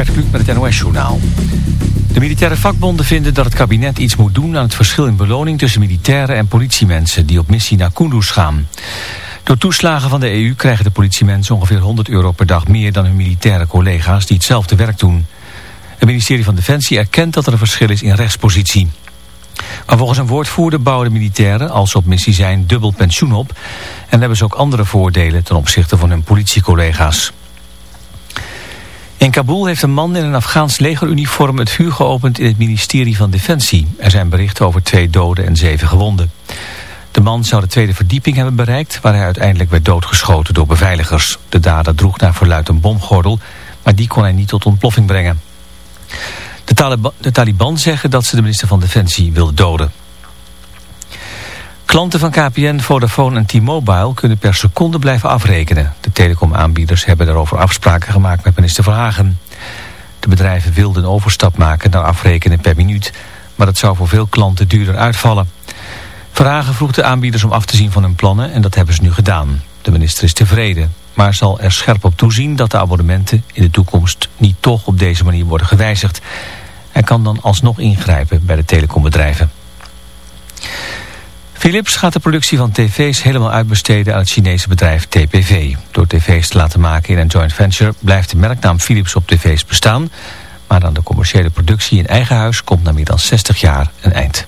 Gert Kluk met het NOS-journaal. De militaire vakbonden vinden dat het kabinet iets moet doen aan het verschil in beloning tussen militairen en politiemensen die op missie naar Kunduz gaan. Door toeslagen van de EU krijgen de politiemensen ongeveer 100 euro per dag meer dan hun militaire collega's die hetzelfde werk doen. Het ministerie van Defensie erkent dat er een verschil is in rechtspositie. Maar volgens een woordvoerder bouwen de militairen, als ze op missie zijn, dubbel pensioen op. En hebben ze ook andere voordelen ten opzichte van hun politiecollega's. In Kabul heeft een man in een Afghaans legeruniform het vuur geopend in het ministerie van Defensie. Er zijn berichten over twee doden en zeven gewonden. De man zou de tweede verdieping hebben bereikt, waar hij uiteindelijk werd doodgeschoten door beveiligers. De dader droeg naar verluid een bomgordel, maar die kon hij niet tot ontploffing brengen. De, Taliban, de Taliban zeggen dat ze de minister van Defensie wilden doden. Klanten van KPN, Vodafone en T-Mobile kunnen per seconde blijven afrekenen. De telecomaanbieders hebben daarover afspraken gemaakt met minister Verhagen. De bedrijven wilden een overstap maken naar afrekenen per minuut, maar dat zou voor veel klanten duurder uitvallen. Verhagen vroeg de aanbieders om af te zien van hun plannen en dat hebben ze nu gedaan. De minister is tevreden, maar zal er scherp op toezien dat de abonnementen in de toekomst niet toch op deze manier worden gewijzigd. Hij kan dan alsnog ingrijpen bij de telecombedrijven. Philips gaat de productie van tv's helemaal uitbesteden aan het Chinese bedrijf TPV. Door tv's te laten maken in een joint venture blijft de merknaam Philips op tv's bestaan. Maar aan de commerciële productie in eigen huis komt na meer dan 60 jaar een eind.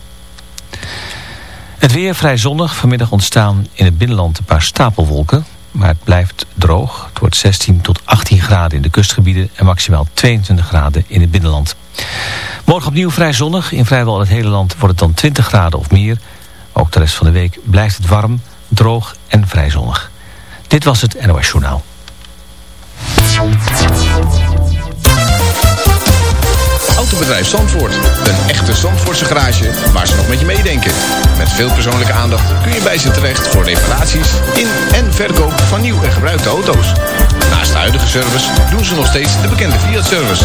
Het weer vrij zonnig. Vanmiddag ontstaan in het binnenland een paar stapelwolken. Maar het blijft droog. Het wordt 16 tot 18 graden in de kustgebieden en maximaal 22 graden in het binnenland. Morgen opnieuw vrij zonnig. In vrijwel het hele land wordt het dan 20 graden of meer. Ook de rest van de week blijft het warm, droog en vrij zonnig. Dit was het NOS Journaal. Autobedrijf Zandvoort. Een echte Zandvoortse garage waar ze nog met je meedenken. Met veel persoonlijke aandacht kun je bij ze terecht voor reparaties in en verkoop van nieuw en gebruikte auto's. Naast de huidige service doen ze nog steeds de bekende Fiat-service.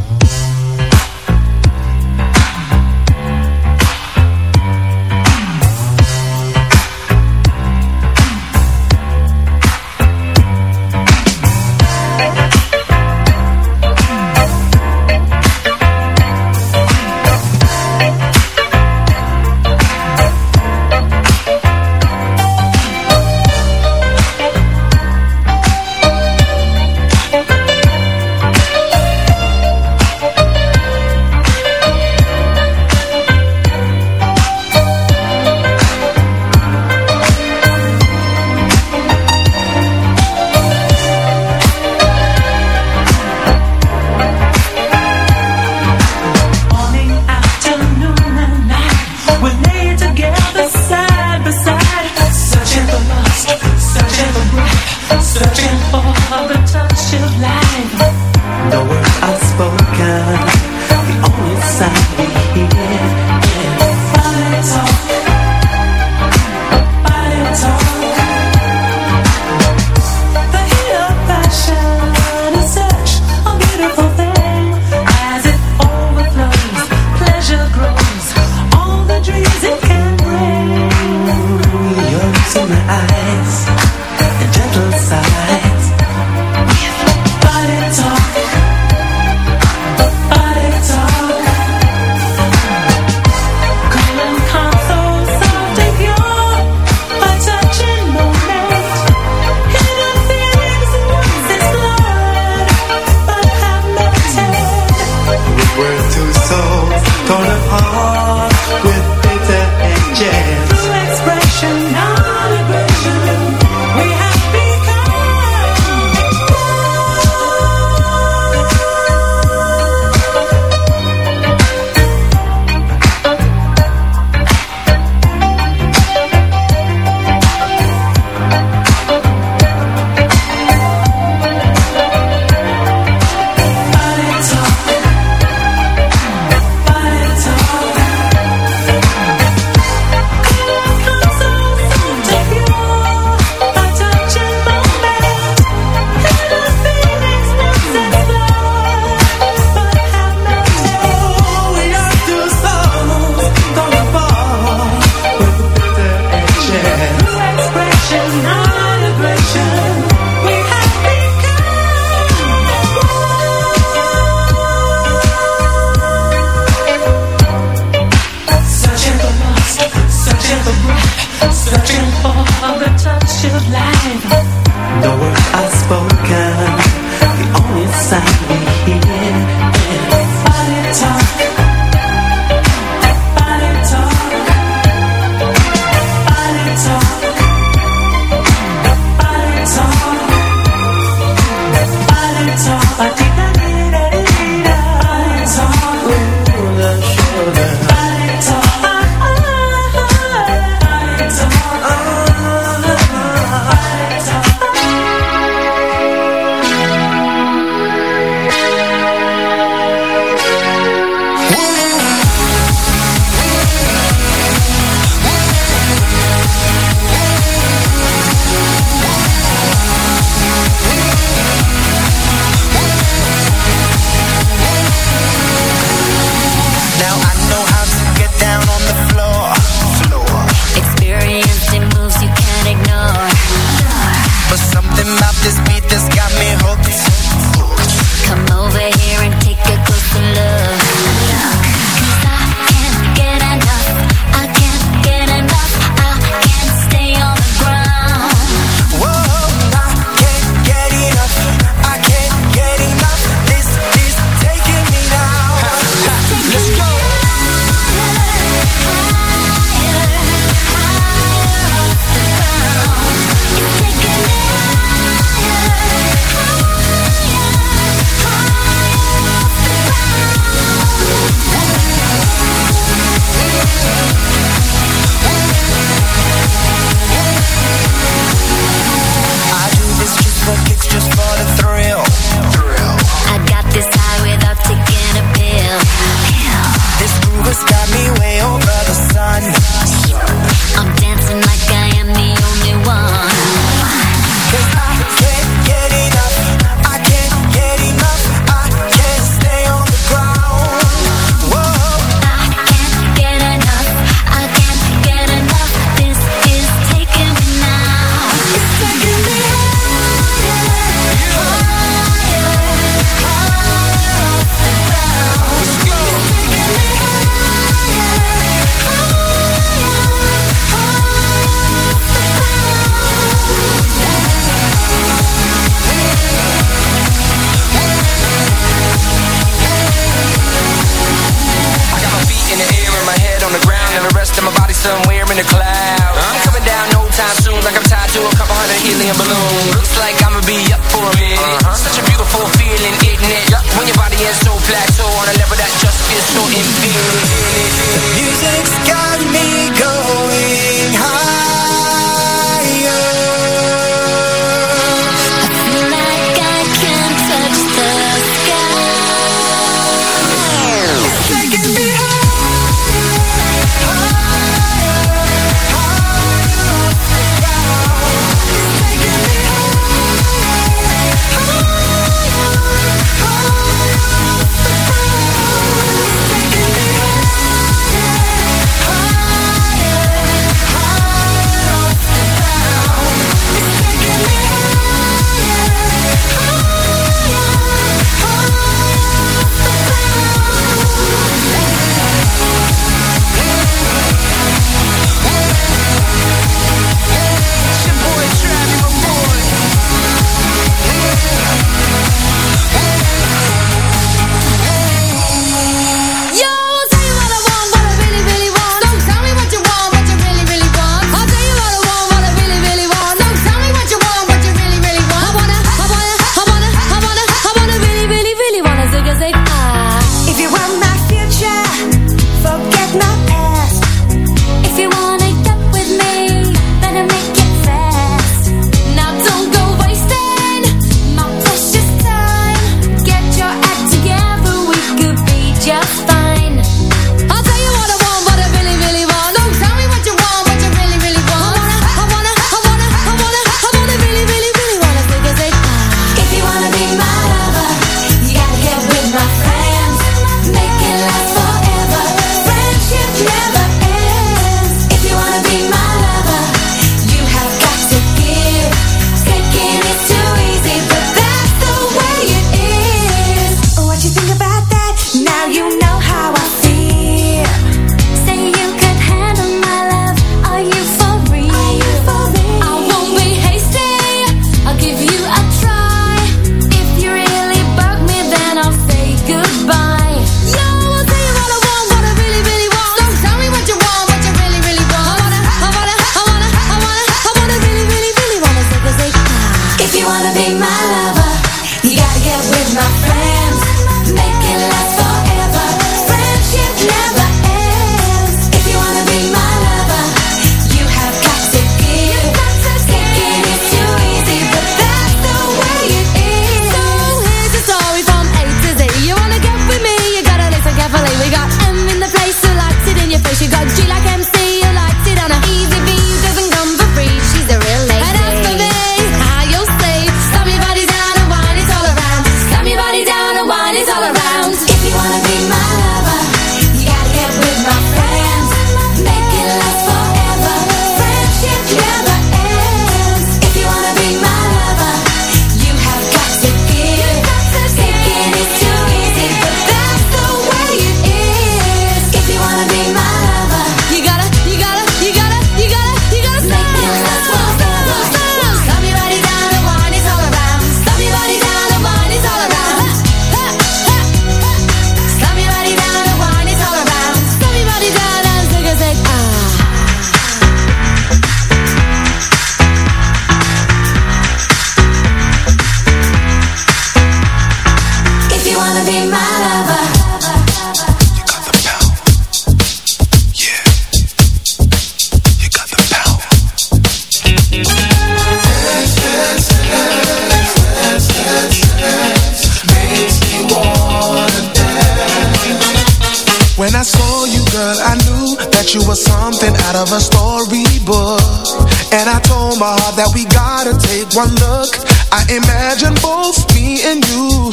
and you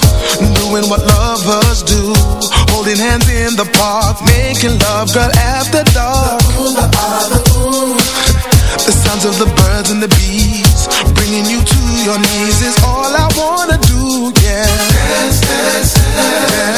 doing what lovers do, holding hands in the park, making love, girl, after dark. The, sounds of the birds and the bees, bringing you to your knees is all I wanna do. Yeah, dance, dance, dance,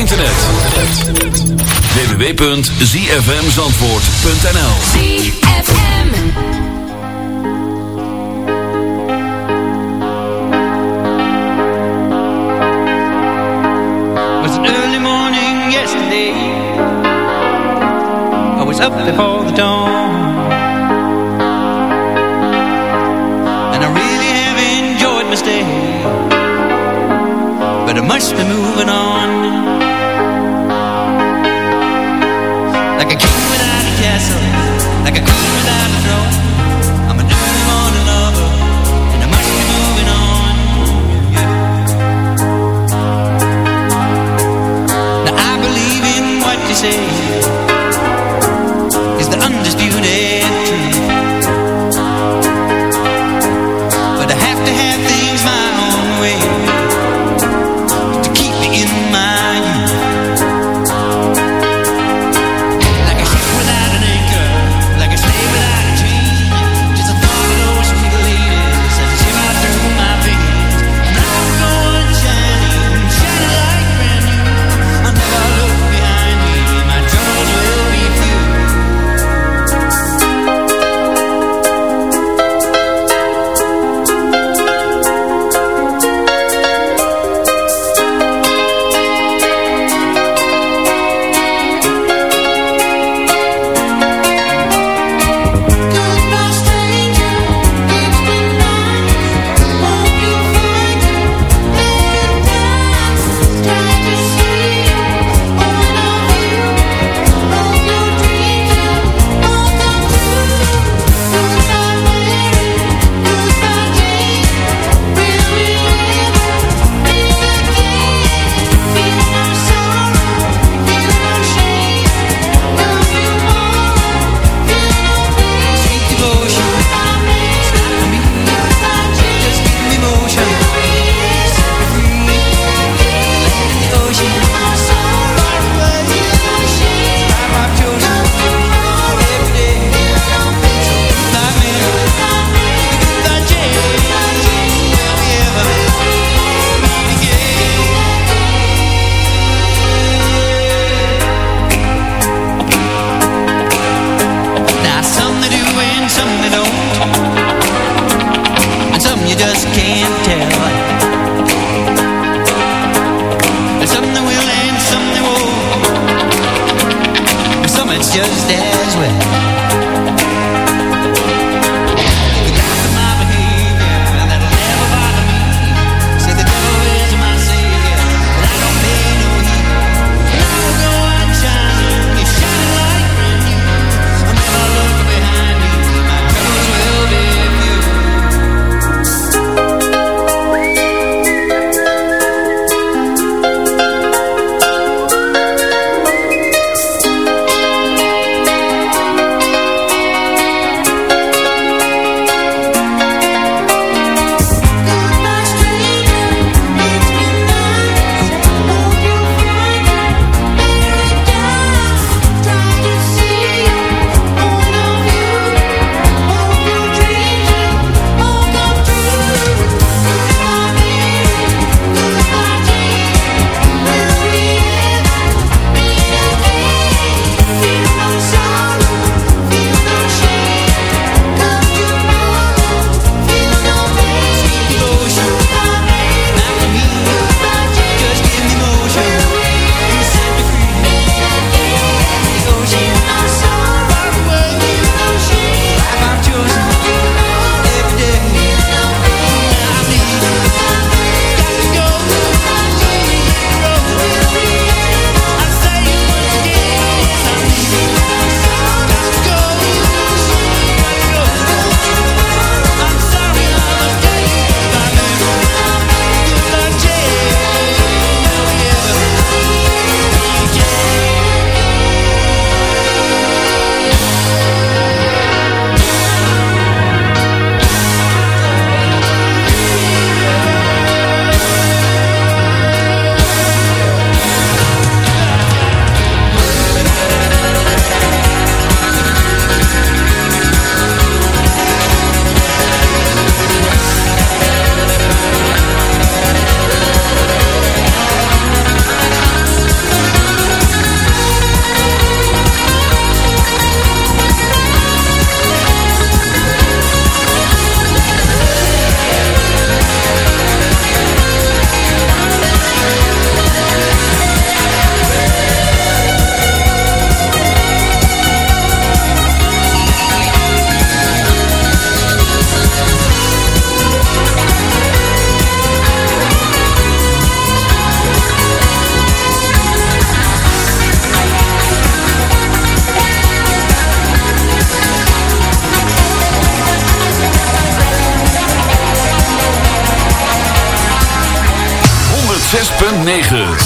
www.zfmzandvoort.nl ZFM was early morning yesterday. I was up before the dawn. And I really have enjoyed my stay. But I must be moving on 9.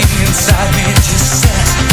inside me just says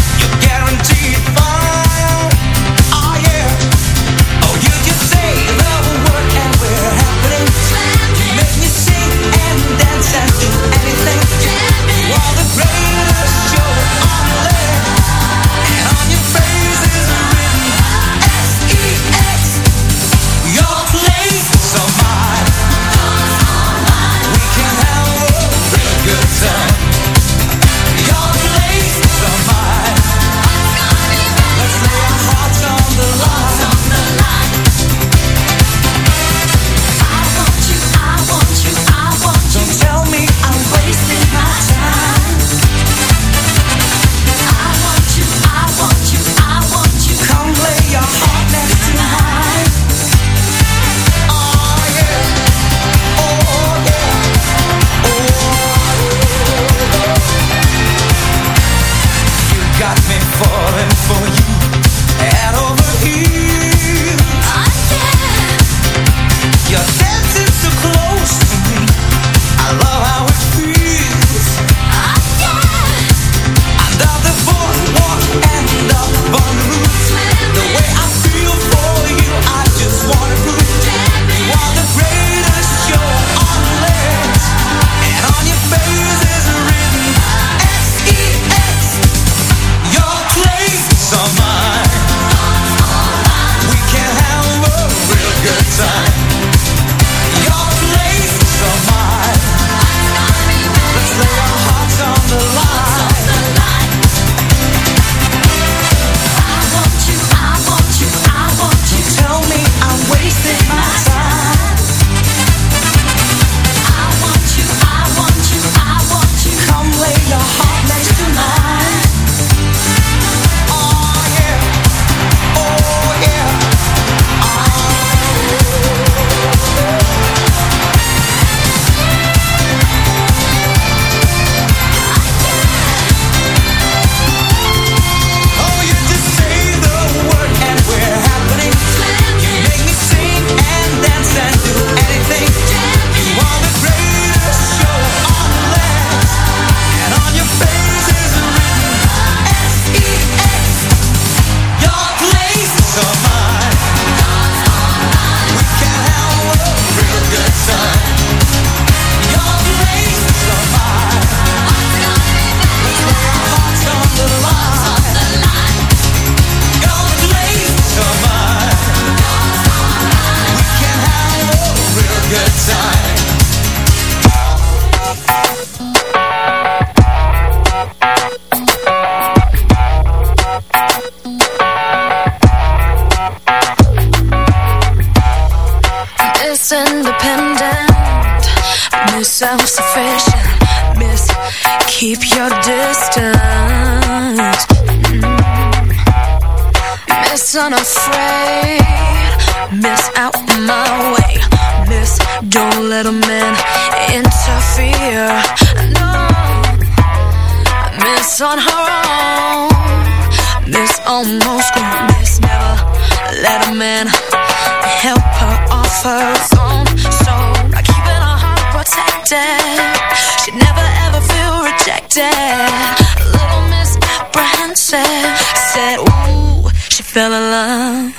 said, said, ooh, she fell in love.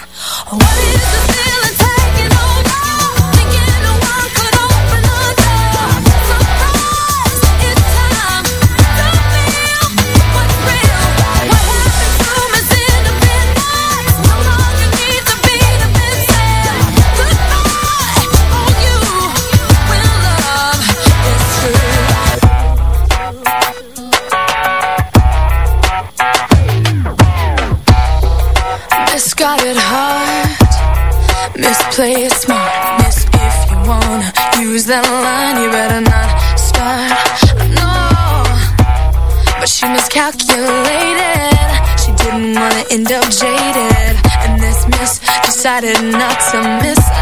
What is the thing? that line, you better not start. No, but she miscalculated. She didn't wanna end up jaded, and this miss decided not to miss.